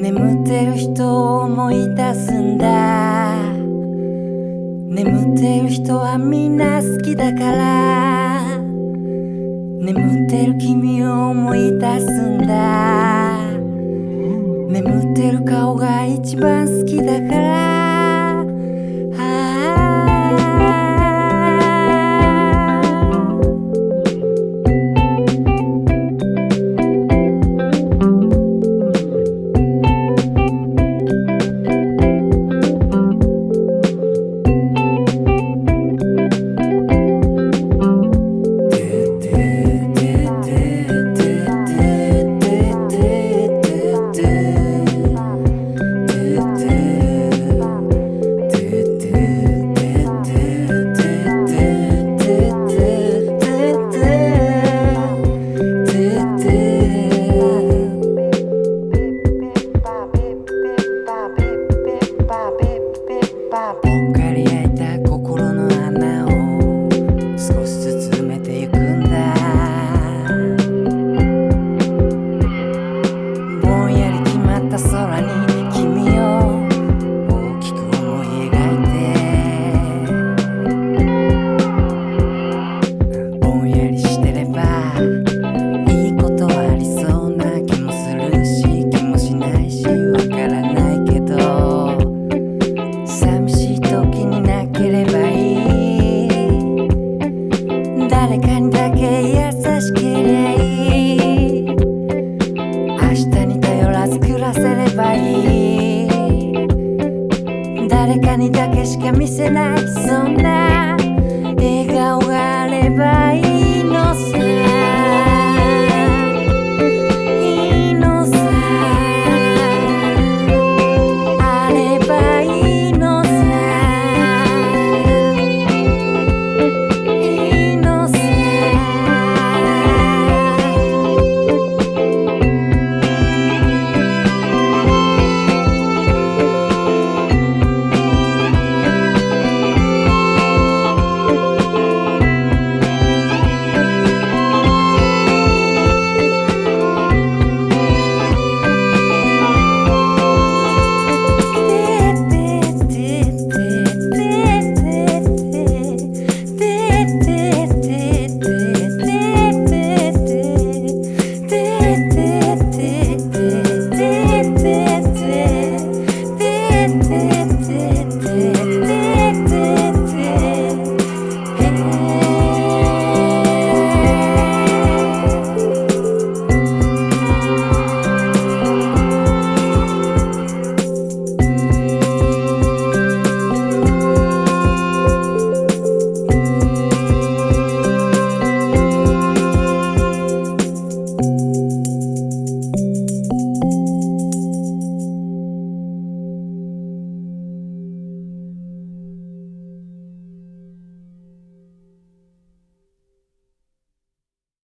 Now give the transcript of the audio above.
眠ってる人を思い出すんだ。眠ってる人はみんな好きだから。眠ってる君を思い出すんだ。眠ってる顔が一番好きだから。誰かにだけ優しけりゃいい明日に頼らず暮らせればいい。誰かにだけしか見せない。そんな笑顔があればいい。